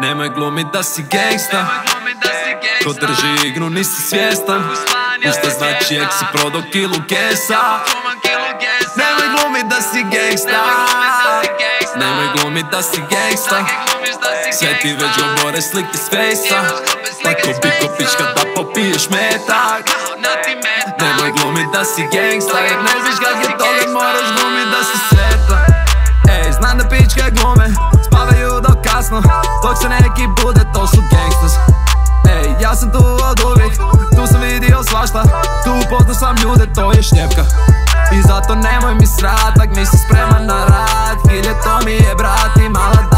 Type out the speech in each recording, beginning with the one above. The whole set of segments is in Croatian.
Nemoj glumit da si gangsta Ko drži igru nisi svjestan. Ništa znači ek si prodo kilu kesa Nemoj glumit da si gangsta Nemoj glumit da si gangsta Sve ti već govore slike s fejsa. Tako biko pička da popiješ metak. Nemoj glumit da si gangsta Jer ne znaš kak je to kad moraš Neki bude, to su gangsters. Ej, ja sam tu od uvijek Tu sam vidio svašta. Tu upoznao sam ljude, to je šnjepka I zato nemoj mi srat, tak nisi spreman na rad. Hilje to mi je brat i mala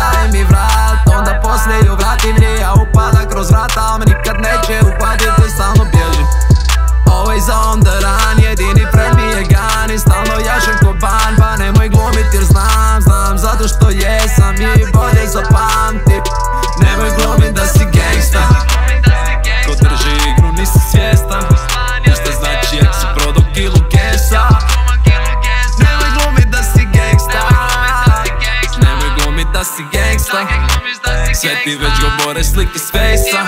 gangsta Sve ti već govore slike s fejsa.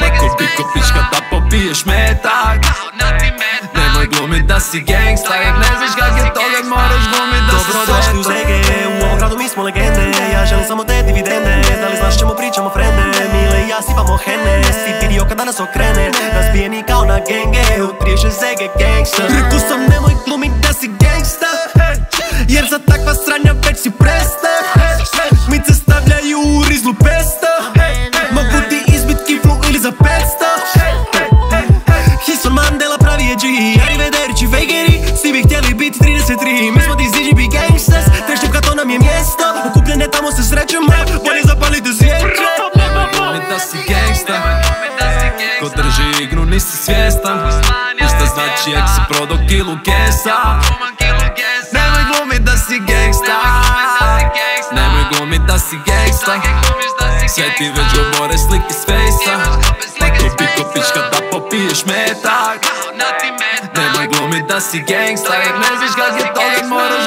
Tako biko pička da popiješ metak. Nemoj glumit da si gangsta Jer ne znaš kak je to kad moraš glumit da si Dobrodošli u sretan. ZG, u ovom gradu mi smo legende. Ja želim samo te dividende, da li znaš čemu pričamo frende? Mile i ja sipamo hene, si vidio kada nas okrene. Razbijeni kao na genge, u 36 ZG gangsta. Rekao sam nemoj glumit nisi svjestan. Ništa znači jak si prodo kilu kesa Nemoj glumit da si gangsta. Nemoj glumit da si gangsta. Sve ti već govore slike s fejsa. Biko pička da popiješ metak. Nemoj glumit da si gangsta. Jer ne znaš kak je to kad moraš